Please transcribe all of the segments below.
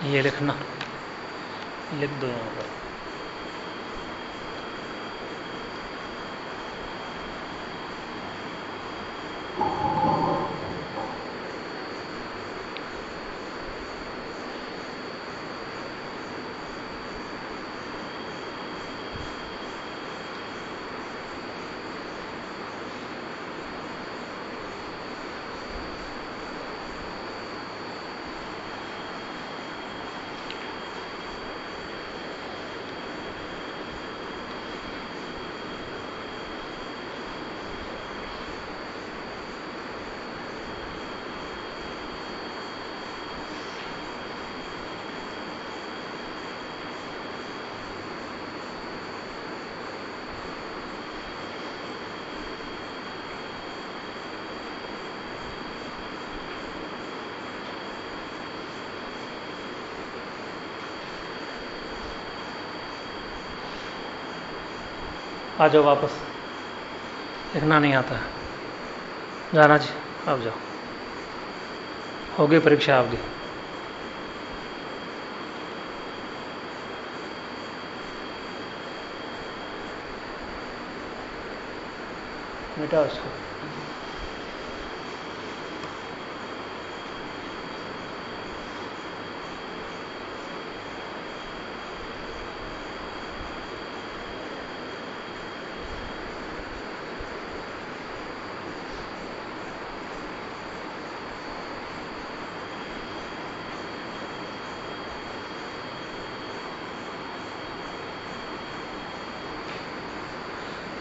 ये लिखना लिख दो यहाँ पर। आ जाओ वापस। लिखना नहीं आता। जाना जी, आप जाओ। हो गई परीक्षा आपकी। मिटा उसको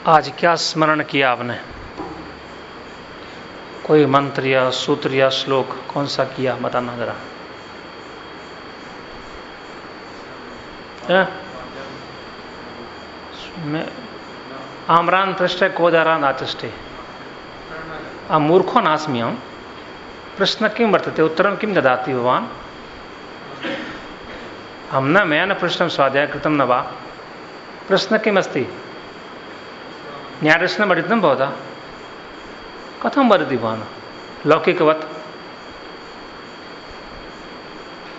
आज क्या स्मरण किया आपने? कोई मंत्र या सूत्र या श्लोक कौन सा किया, बताना जरा। आमरान पृष्ठ कोदारान आतिष्ठे। मूर्खो नास्म्यम प्रश्न किं वर्तते उत्तरं किं ददाति भवान् हम न मया न पृष्ठं स्वाध्याय कृतं न वा। प्रश्न किमस्ति न्यायदर्शनम् अधीतं भवता कथं वदति भवान् लौकिकवत्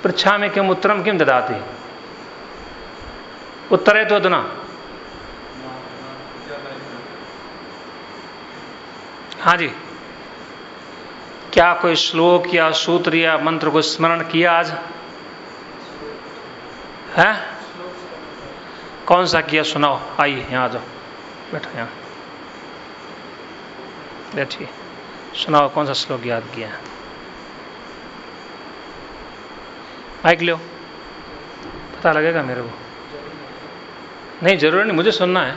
पृच्छामि किम् उत्तरं किं ददाति? उत्तरे तो अधुना हाँ जी। क्या कोई श्लोक या सूत्र या मंत्र को स्मरण किया आज? है? कौन सा किया? सुनाओ। आइए, यहाँ आ जाओ। बैठो यहाँ। बैठिए। सुनाओ कौन सा श्लोक याद किया? माइक लो पता लगेगा मेरे को। नहीं ज़रूरी नहीं मुझे सुनना है।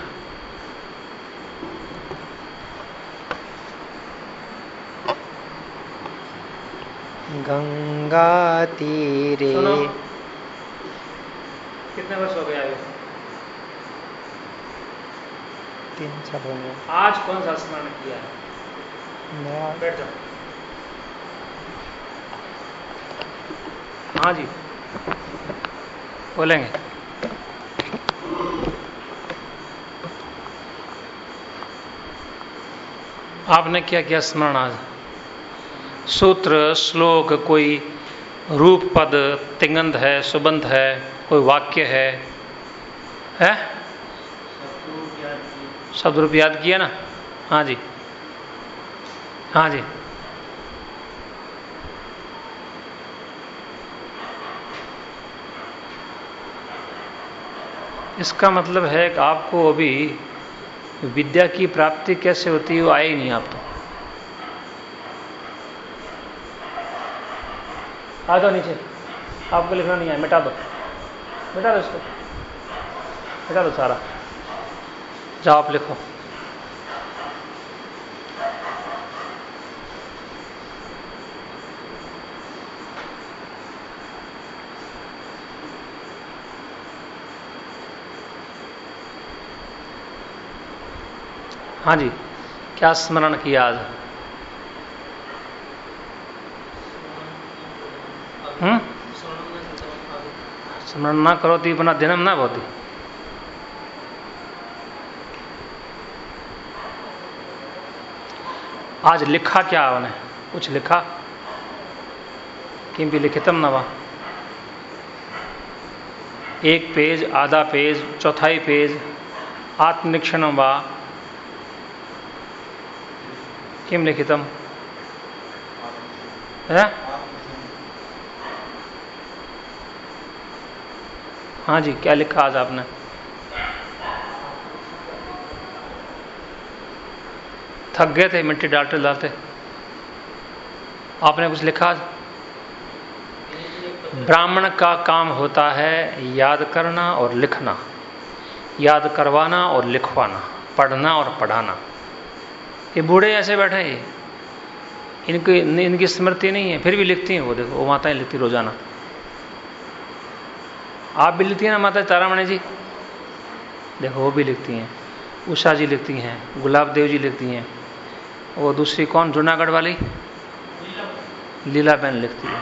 गंगा तीरे। कितने वर्ष हो गए अभी तीन साल हो गए। आज कौन सा स्मरण किया है? नया बैठ जाओ। हाँ जी। बोलेंगे। आपने क्या किया स्मरण आज? सूत्र श्लोक कोई रूप पद तिंगंध है सुबंध है कोई वाक्य है? है? शब्द रूप याद किया ना? हाँ जी। हाँ जी। इसका मतलब है कि आपको अभी विद्या की प्राप्ति कैसे होती है, वो आई नहीं आप तो। आ जाओ नीचे। आपको लिखना नहीं है, मिटा दो। मिटा दो इसको। मिटा दो सारा। जाओ आप लिखो। हाँ जी, क्या स्मरण किया आज? हम्म? स्मरण ना करो तो अपना जन्म ना होती आज लिखा क्या आपने कुछ लिखा? किम भी लिखितम नवा एक पेज, आधा पेज, चौथाई पेज, आत्मनिरीक्षण व किम लिखितम है? हाँ जी, क्या लिखा आज आपने? थक गए थे, मिट्टी डालते डालते। आपने कुछ लिखा आज? ब्राह्मण का काम होता है याद करना और लिखना। याद करवाना और लिखवाना, पढ़ना और पढ़ाना। ये बूढ़े ऐसे बैठे हैं। इनकी इनकी स्मृति नहीं है, फिर भी लिखती हैं वो, देखो, वो माताएँ लिखती रोज़ाना। आप भी लिखती हैं ना माता तारामणि जी? देखो, वो भी लिखती हैं। उषा जी लिखती हैं, गुलाब देव जी लिखती हैं। वो दूसरी कौन? जूनागढ़ वाली? लीला बहन लिखती है।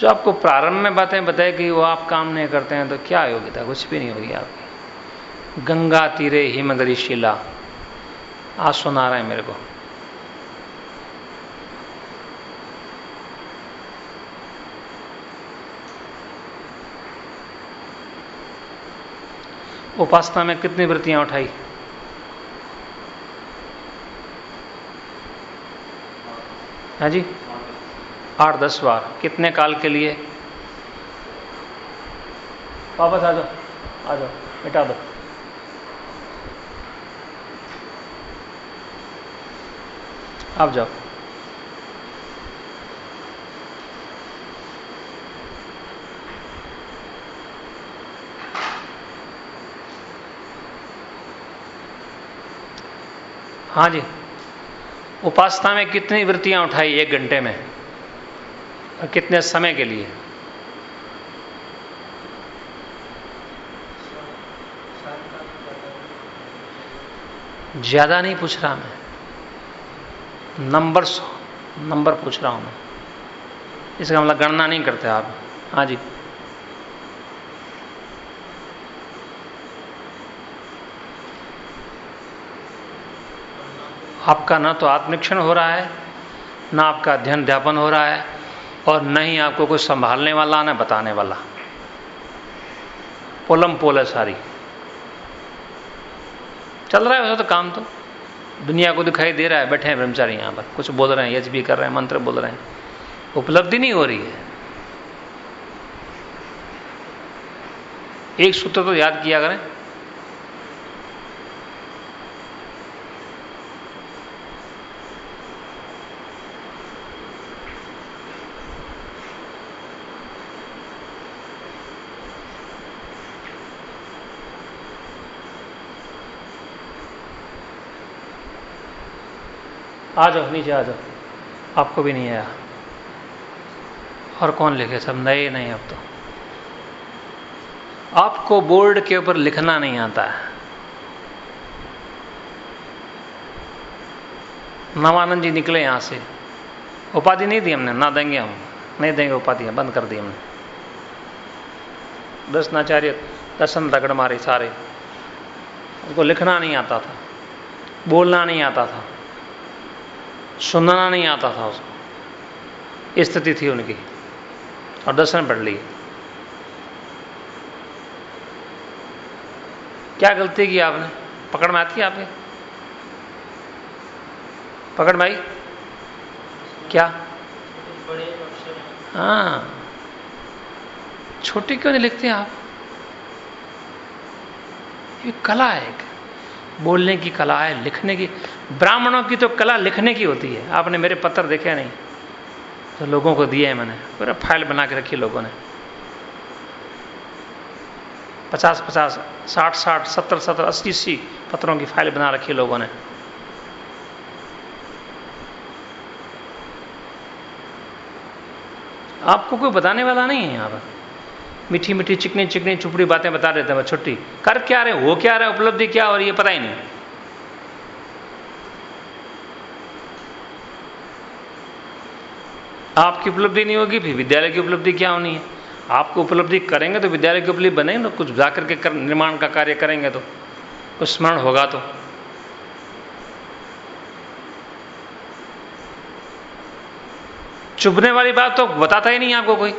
जो आपको प्रारंभ में बातें बताए कि वो आप काम नहीं करते हैं तो क्या योग्यता? कुछ भी नहीं होगी आपकी। गंगा तीरे हिमगरी शिला। आज सुना रहे हैं मेरे को। उपासना में कितनी वृत्तियाँ उठाई? है जी? आठ दस बार। कितने काल के लिए? वापस आ जाओ। आ जाओ। मिटा दो। आप जाओ। हाँ जी। उपासना में कितनी वृत्तियाँ उठाई एक घंटे में? और कितने समय के लिए? ज़्यादा नहीं पूछ रहा मैं। नंबर नंबर पूछ रहा हूँ मैं। इसका मतलब गणना नहीं करते आप। हाँ जी। आपका ना तो आत्मनिक्षण हो रहा है, ना आपका अध्ययन अध्यापन हो रहा है, और न ही आपको कुछ संभालने वाला, ना बताने वाला। पोलम पोल है सारी। चल रहा है वैसे तो काम तो। दुनिया को दिखाई दे रहा है, बैठे हैं ब्रह्मचारी यहाँ पर। कुछ बोल रहे हैं यज भी कर रहे हैं, मंत्र बोल रहे हैं। उपलब्धि नहीं हो रही है। एक सूत्र तो याद किया करें आ जाओ, नीचे आ जाओ। आपको भी नहीं आया। और कौन लिखे? सब नए नहीं अब तो। आपको बोर्ड के ऊपर लिखना नहीं आता है। नवानंद जी निकले यहाँ से। उपाधि नहीं दी हमने, ना देंगे हम। नहीं देंगे उपाधियाँ, बंद कर दी हमने। दर्शनाचार्य दर्शन रगड़ मारे सारे। उनको लिखना नहीं आता था, बोलना नहीं आता था। सुनना नहीं आता था उसको। स्थिति थी उनकी। और दर्शन पढ़ लिए। क्या गलती की आपने? पकड़ में आती आपके? पकड़ भाई क्या? हाँ। छोटी क्यों नहीं लिखते आप? ये कला है एक। बोलने की कला है, लिखने की। ब्राह्मणों की तो कला लिखने की होती है। आपने मेरे पत्र देखे नहीं। तो लोगों को दिए हैं मैंने। पूरा फ़ाइल बना के रखी लोगों ने। पचास पचास, साठ साठ, सत्तर सत्तर, अस्सी अस्सी पत्रों की फ़ाइल बना रखी लोगों ने। आपको कोई बताने वाला नहीं है यहाँ पर। मीठी मीठी चिकनी चिकनी चुपड़ी बातें बता रहे थे छुट्टी। कर क्या रहे हो? क्या रहे उपलब्धि क्या और ये पता ही नहीं। आपकी उपलब्धि नहीं होगी फिर विद्यालय की उपलब्धि क्या होनी है? आपको उपलब्धि करेंगे तो विद्यालय की उपलब्धि बनेंगे तो कुछ जाकर के कर, निर्माण का कार्य करेंगे तो। कुछ स्मरण होगा तो। चुभने वाली बात तो बताता ही नहीं आपको कोई।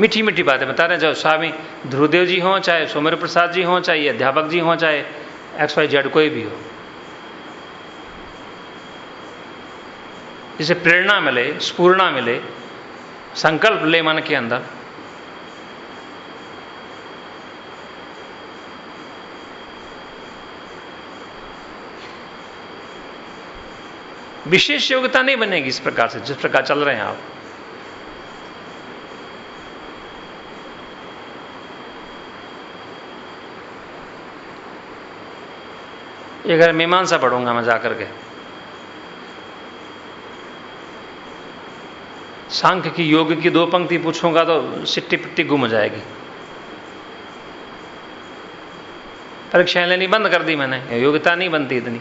मीठी मीठी बातें बता रहे हैं। चाहे स्वामी ध्रुवदेव जी हों चाहे सोमेर प्रसाद जी हों चाहे अध्यापक जी हों चाहे एक्स वाई जेड कोई भी हो। जिसे प्रेरणा मिले स्पूर्णा मिले, संकल्प ले मन के अंदर। विशेष योग्यता नहीं बनेगी इस प्रकार से, जिस प्रकार चल रहे हैं आप। ये अगर मीमांसा पढ़ूँगा मैं जाकर के। सांख्य की योग की दो पंक्ति पूछूँगा तो सिट्टी पिट्टी गुम हो जाएगी। परीक्षाएँ लेनी बंद कर दी मैंने, योग्यता नहीं बनती इतनी।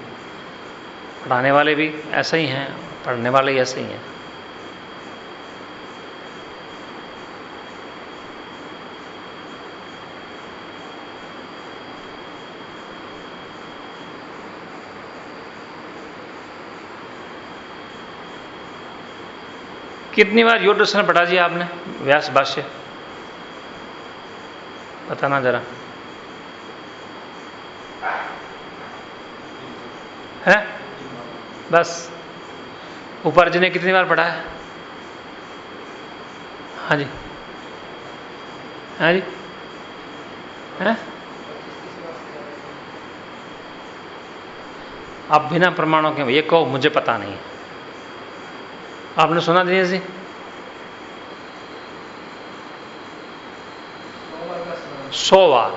पढ़ाने वाले भी ऐसे ही हैं, पढ़ने वाले ही ऐसे ही हैं। कितनी बार योग दर्शन पढ़ा जी आपने? व्यास भाष्य। बताना जरा। है? बस। उपार्जन ने कितनी बार पढ़ा है? हाँ जी। हाँ जी। है? आप बिना प्रमाणों के, ये कहो, मुझे पता नहीं है। आपने सुना दिनेश जी? सौ बार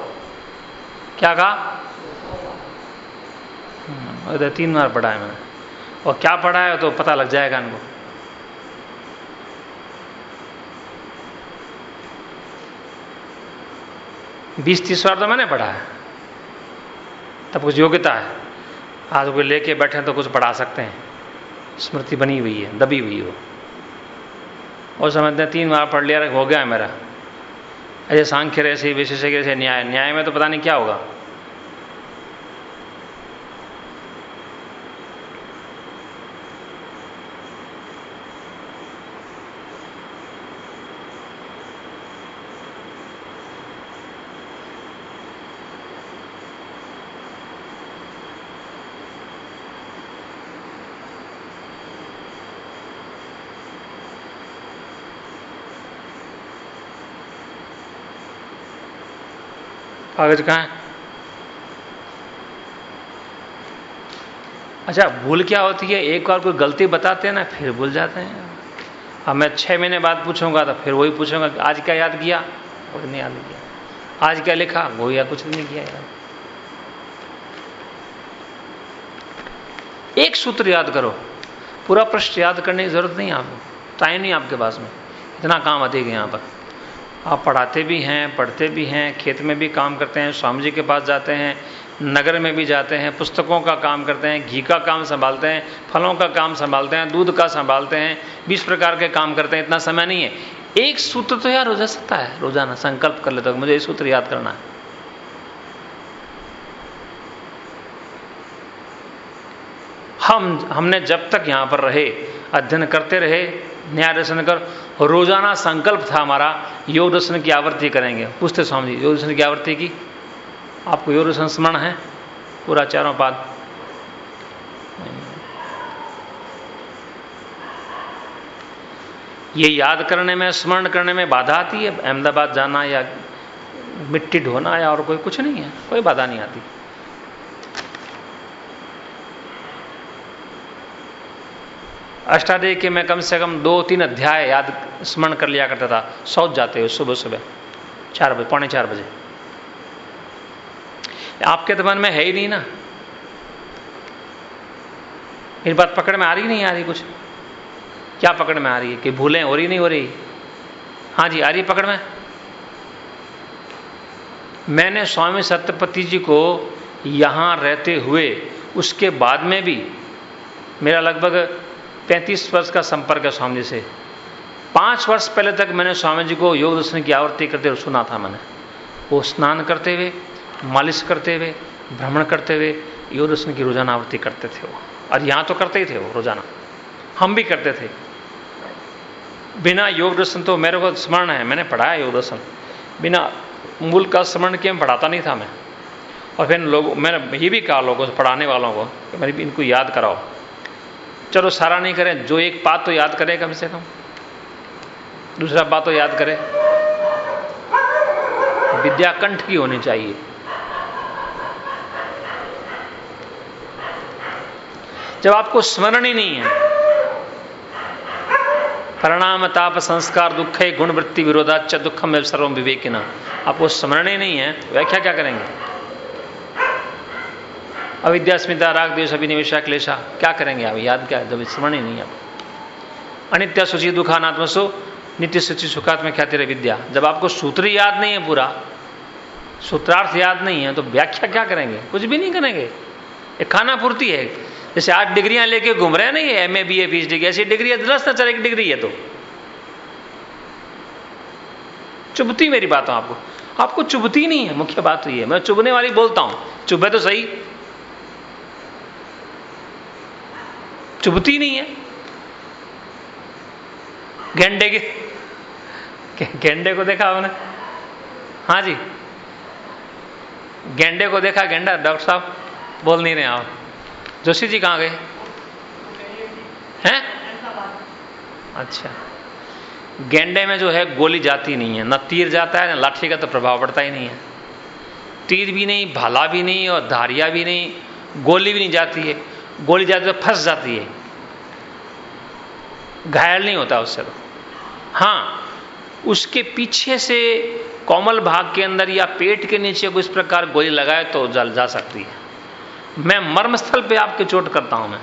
क्या कहा? हम्म, तीन बार पढ़ा है मैंने। और क्या पढ़ा है तो पता लग जाएगा इनको। बीस तीस बार तो मैंने पढ़ा है। तब कुछ योग्यता है। आज कोई लेके बैठे तो कुछ पढ़ा सकते हैं। स्मृति बनी हुई है, दबी हुई हो। और समझते हैं, तीन बार पढ़ लिया हो गया है मेरा। ऐसे सांख्य, ऐसे विशेषज्ञ, ऐसे न्याय। न्याय में तो पता नहीं क्या होगा। कागज़ कहाँ है? अच्छा भूल क्या होती है? एक बार कोई गलती बताते हैं ना, फिर भूल जाते हैं। अब मैं छह महीने बाद पूछूँगा तो फिर वही पूछूँगा आज क्या याद किया? कुछ नहीं याद किया। आज क्या लिखा? वो या कुछ नहीं किया याद। एक सूत्र याद करो। पूरा प्रश्न याद करने की ज़रूरत नहीं आपको। टाइम नहीं आपके पास में। इतना काम अधिक है यहाँ पर। आप पढ़ाते भी हैं, पढ़ते भी हैं, खेत में भी काम करते हैं, स्वामी जी के पास जाते हैं, नगर में भी जाते हैं, पुस्तकों का काम करते हैं, घी का काम संभालते हैं, फलों का काम संभालते हैं, दूध का संभालते हैं, बीस प्रकार के काम करते हैं, इतना समय नहीं है। एक सूत्र तो यार हो जा सकता है, रोज़ाना संकल्प कर लेते मुझे ये सूत्र याद करना है। हम, हमने जब तक यहाँ पर रहे, अध्ययन करते रहे न्याय दर्शन कर रोज़ाना संकल्प था हमारा, योग दर्शन की आवृत्ति करेंगे। पूछते स्वामी जी, योग दर्शन की आवृत्ति की? आपको योग दर्शन स्मरण है? पूरा चारों पाद। ये याद करने में, स्मरण करने में बाधा आती है? अहमदाबाद जाना या मिट्टी ढोना या और कोई कुछ नहीं है? कोई बाधा नहीं आती। अष्टाध्याय के मैं कम से कम दो तीन अध्याय याद स्मरण कर लिया करता था। सौच जाते हुए सुबह सुबह। चार बजे, पौने चार बजे। आपके तो मन में है ही नहीं ना। मेरी बात पकड़ में आ रही नहीं आ रही कुछ? क्या पकड़ में आ रही है कि भूलें हो रही नहीं हो रही? हाँ जी, आ रही पकड़ में? मैंने स्वामी सत्यपति जी को यहाँ रहते हुए, उसके बाद में भी मेरा लगभग पैंतीस वर्ष का संपर्क है स्वामी जी से। पाँच वर्ष पहले तक मैंने स्वामी जी को योग दर्शन की आवृत्ति करते हुए सुना था मैंने। वो स्नान करते हुए, मालिश करते हुए, भ्रमण करते हुए योग दर्शन की रोज़ाना आवृत्ति करते थे वो। और यहाँ तो करते ही थे वो रोज़ाना। हम भी करते थे। बिना योग दर्शन तो मेरे को स्मरण है, मैंने पढ़ा है योग दर्शन। बिना मूल का स्मरण किए पढ़ाता नहीं था मैं। और फिर लोग, मैंने ये भी कहा लोगों से, पढ़ाने वालों को कि मेरी इनको याद कराओ। चलो सारा नहीं करें, जो एक बात तो याद करे कम से कम। दूसरा बात तो याद करे। विद्या कंठ की होनी चाहिए। जब आपको स्मरण ही नहीं है, परिणाम, ताप, संस्कार, दुख गुण, वृत्ति विरोधाच दुखम सर्वम विवेकिना, आपको स्मरण ही नहीं है व्याख्या क्या करेंगे? अविद्यास्मिता राग देश अभिनिवेशा, क्लेशा। क्या करेंगे आप? याद क्या जब स्मरण ही नहीं आप अनित्य सुचि दुखानात्मसो, नित्य सूची सुखात्म ख्याति विद्या। जब आपको सूत्र याद नहीं है पूरा, सूत्रार्थ याद नहीं है तो व्याख्या क्या करेंगे? कुछ भी नहीं करेंगे। एक खाना पूर्ति है। जैसे आठ डिग्रियाँ लेके घूम रहे हैं, नहीं M A B A P degree ऐसी डिग्री है, दस न चले डिग्री है तो। चुभती मेरी बात आपको। आपको चुभती नहीं है, मुख्य बात तो ये मैं चुभने वाली बोलता हूँ। चुभे तो सही। चुभती नहीं है। गेंडे के गेंडे को देखा आपने? हाँ जी। गेंडे को देखा गेंडा, डॉक्टर साहब? बोल नहीं रहे आप। जोशी जी कहाँ गए? हैं? अच्छा। गेंडे में जो है गोली जाती नहीं है। ना तीर जाता है, ना लाठी का तो प्रभाव पड़ता ही नहीं है। तीर भी नहीं, भाला भी नहीं और धारिया भी नहीं, गोली भी नहीं जाती है। गोली जाती तो फंस जाती है। घायल नहीं होता उससे तो हाँ उसके पीछे से कोमल भाग के अंदर या पेट के नीचे कोई इस प्रकार गोली लगाए तो जल जा सकती है। मैं मर्मस्थल पे आपके चोट करता हूँ मैं।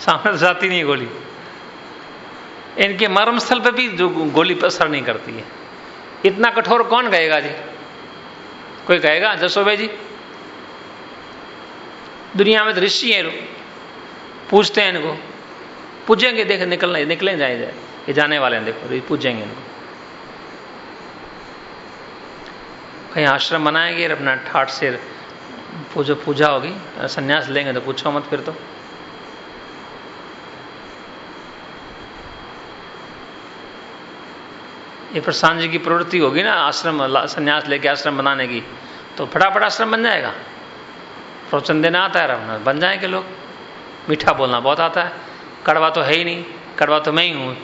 सामने जाती नहीं गोली। इनके मर्मस्थल पे भी जो गोली पर असर नहीं करती है। इतना कठोर कौन कहेगा जी? कोई कहेगा? जसो भाई जी, दुनिया में तो ऋषि है। पूछते हैं इनको। पूछेंगे, देख, निकलना, निकले जाए ये जाने वाले हैं, देखो पूछेंगे इनको। कहीं आश्रम बनाएँगे अपना ठाट से पूजा पूजा होगी, संन्यास लेंगे तो पूछो मत फिर तो। ये प्रशांत जी की प्रवृत्ति होगी ना, आश्रम संन्यास लेके आश्रम बनाने की। तो फटाफट आश्रम बन जाएगा। प्रवचन देना आता है रहा बन जाएँगे लोग। मीठा बोलना बहुत आता है। कड़वा तो है ही नहीं, कड़वा तो मैं ही हूँ।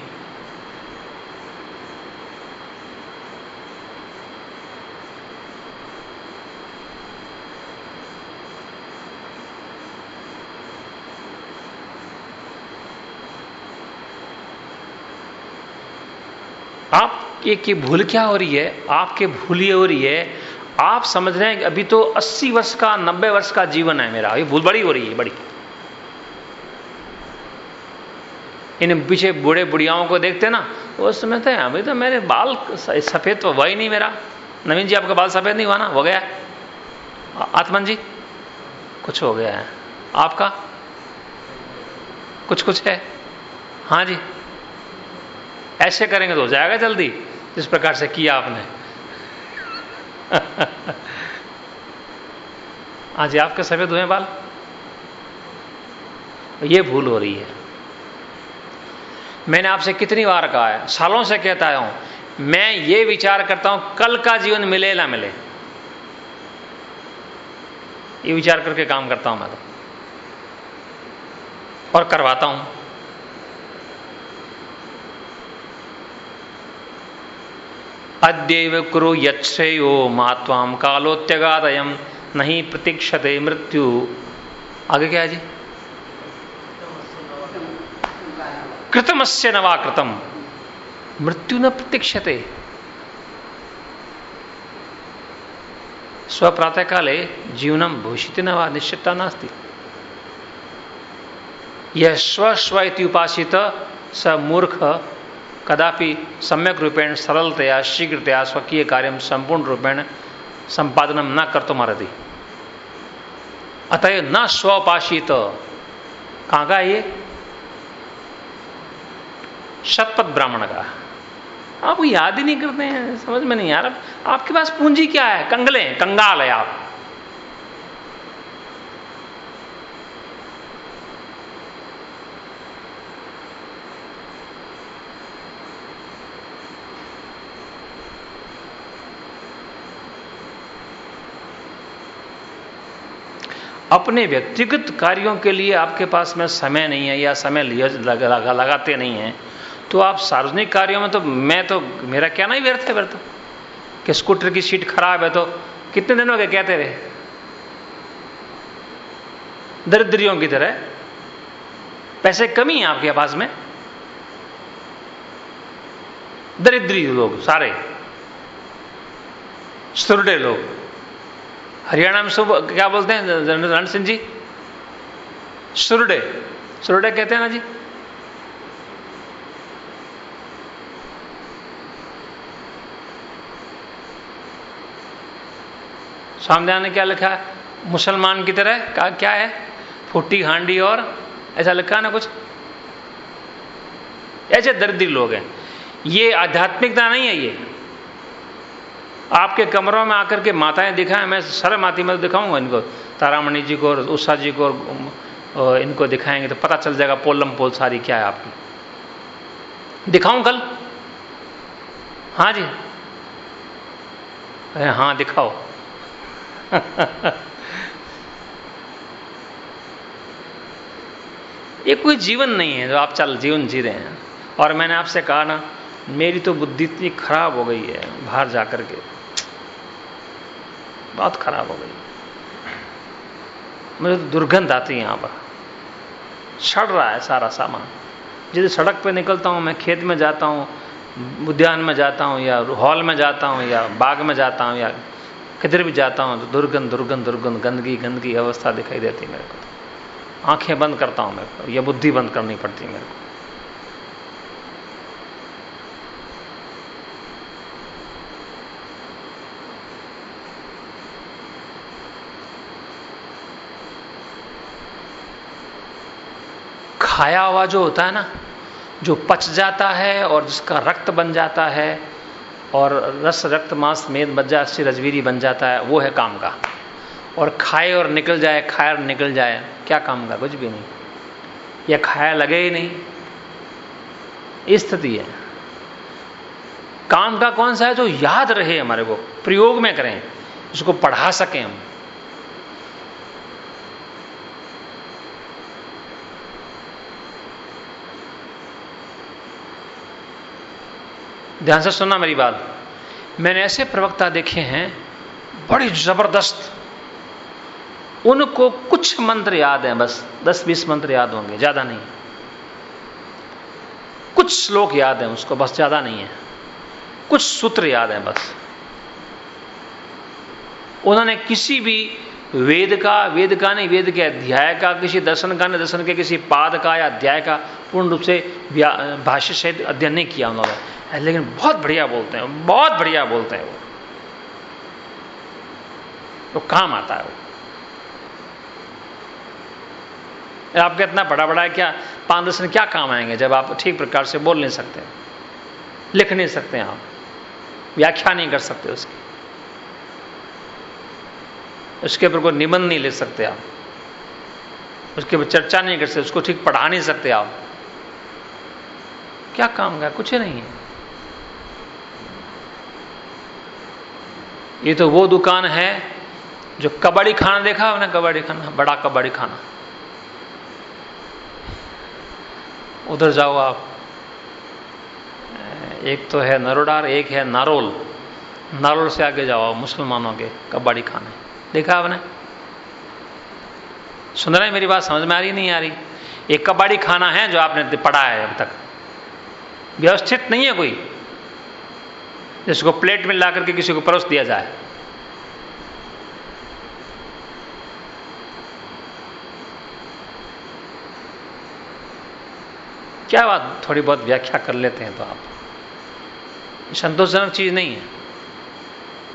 आप ये भूल क्या हो रही है? आपके भूल ये हो रही है। आप समझ रहे हैं कि अभी तो 80 वर्ष का 90 वर्ष का जीवन है मेरा। ये भूल बड़ी हो रही है, बड़ी। इन पीछे बूढ़े बुढ़ियाओं को देखते ना वो समझते हैं अभी तो मेरे बाल सफ़ेद तो हुआ ही नहीं मेरा। नवीन जी, आपका बाल सफ़ेद नहीं हुआ ना? हो गया आत्मन जी, कुछ हो गया है। आपका? कुछ कुछ है? हाँ जी। ऐसे करेंगे तो हो जाएगा जल्दी, जिस प्रकार से किया आपने। आज आपके सफ़ेद हुए बाल? ये भूल हो रही है। मैंने आपसे कितनी बार कहा है? सालों से कहता हूँ, मैं ये विचार करता हूँ, कल का जीवन मिले ना मिले। ये विचार करके काम करता हूँ मैं तो। और करवाता हूँ। अद्यव कुरु यच्छ्रेयो महात्वाम कालोत्यगादयम नहीं प्रतीक्षते मृत्यु। आगे क्या है जी? कृतमस्य नवा कृतम मृत्यु न प्रतीक्षते। स्वप्रातः काले जीवनम भूषित न निश्चितता नास्ती। यह स्व स्व उपासित, स मूर्ख, कदापि सम्यक रूपेण, सरलतया, शीघ्रतया स्वकीय कार्य संपूर्ण रूपेण संपादन न कर तो मरती अतः न स्वपाशित कहाँ का ये? शतपथ ब्राह्मण का आप वो याद ही नहीं करते हैं, समझ में नहीं यार आपके पास पूंजी क्या है? कंगले हैं कंगाल है आप। अपने व्यक्तिगत कार्यों के लिए आपके पास में समय नहीं है या समय लगाते नहीं है। तो आप सार्वजनिक कार्यों में तो मैं तो मेरा क्या नहीं व्यर्थ है व्यर्थ कि स्कूटर की सीट खराब है तो कितने दिन हो गए कहते रहे? दरिद्रियों की तरह। पैसे कमी है आपके पास में। दरिद्री लोग, सारे। सुरडे लोग। हरियाणा में सब क्या बोलते हैं रण सिंह जी? सुरडे। सुरडे कहते हैं ना जी? सामने ने क्या लिखा है? मुसलमान की तरह का क्या है? फुट्टी हांडी और, ऐसा लिखा ना कुछ? ऐसे दरिद्री लोग हैं। ये आध्यात्मिकता नहीं है ये। आपके कमरों में आकर के माताएँ दिखाएँ, मैं सर माती में दिखाऊँगा इनको। तारामणि जी को और उषा जी को और इनको दिखाएँगे तो पता चल जाएगा पोलम पोल सारी क्या है आपकी। दिखाऊँ कल? हाँ जी। अरे हाँ दिखाओ। ये कोई जीवन नहीं है जो आप चल जीवन जी रहे हैं। और मैंने आपसे कहा ना, मेरी तो बुद्धि इतनी खराब हो गई है बाहर जाकर के। बहुत खराब हो गई। मुझे तो दुर्गंध आती है यहाँ पर। सड़ रहा है सारा सामान। जिस सड़क पे निकलता हूँ, मैं खेत में जाता हूँ, उद्यान में जाता हूँ, या हॉल में जाता हूँ, या बाग में जाता हूँ, या किधर भी जाता हूँ तो दुर्गंध दुर्गंध दुर्गंध, गंदगी गंदगी अवस्था दिखाई देती मेरे को। आँखें बंद करता हूँ मेरे को यह बुद्धि बंद करनी पड़ती मेरे को। खाया हुआ जो होता है ना, जो पच जाता है और जिसका रक्त बन जाता है और रस, रक्त, मांस, मेद, मज्जा अस्थि रजवीरी बन जाता है, वो है काम का। और खाए और निकल जाए, खाए और निकल जाए, क्या काम का? कुछ भी नहीं। या खाया लगे ही नहीं। स्थिति है। काम का कौन सा है जो याद रहे हमारे को, प्रयोग में करें, उसको पढ़ा सकें हम। ध्यान से सुनना मेरी बात। मैंने ऐसे प्रवक्ता देखे हैं, बड़ी ज़बरदस्त। उनको कुछ मंत्र याद हैं, बस दस बीस मंत्र याद होंगे, ज़्यादा नहीं। कुछ श्लोक याद हैं उसको, बस ज़्यादा नहीं है। कुछ सूत्र याद हैं, बस। उन्होंने किसी भी वेद का वेद का नहीं, वेद के अध्याय का, किसी दर्शन का नहीं, दर्शन के किसी पाद का या अध्याय का पूर्ण रूप से भाष्य सहित अध्ययन नहीं किया उन्होंने। लेकिन बहुत बढ़िया बोलते हैं, बहुत बढ़िया बोलते हैं वो। तो काम आता है वो। आपका इतना बड़ा बड़ा है, क्या पाँच दर्शन क्या काम आएँगे जब आप ठीक प्रकार से बोल नहीं सकते? लिख नहीं सकते आप। व्याख्या नहीं कर सकते उसकी। उसके ऊपर कोई निबंध नहीं ले सकते आप। उसके ऊपर चर्चा नहीं कर सकते, उसको ठीक पढ़ा नहीं सकते आप। क्या काम का कुछ नहीं है। ये तो वो दुकान है जो कबड्डी खाना देखा आपने? कबड्डी खाना, बड़ा कबड्डी खाना। उधर जाओ आप। एक तो है नरोडार, एक है नारोल। नारोल से आगे जाओ मुसलमानों के कबड्डी खाने। देखा आपने? सुन रहे मेरी बात समझ में आ रही, नहीं आ रही? एक कबाड़ी खाना है जो आपने पढ़ा है अब तक। व्यवस्थित नहीं है कोई। जिसको प्लेट में ला करके किसी को परोस दिया जाए। क्या बात, थोड़ी बहुत व्याख्या कर लेते हैं तो आप। संतोषजनक चीज़ नहीं है।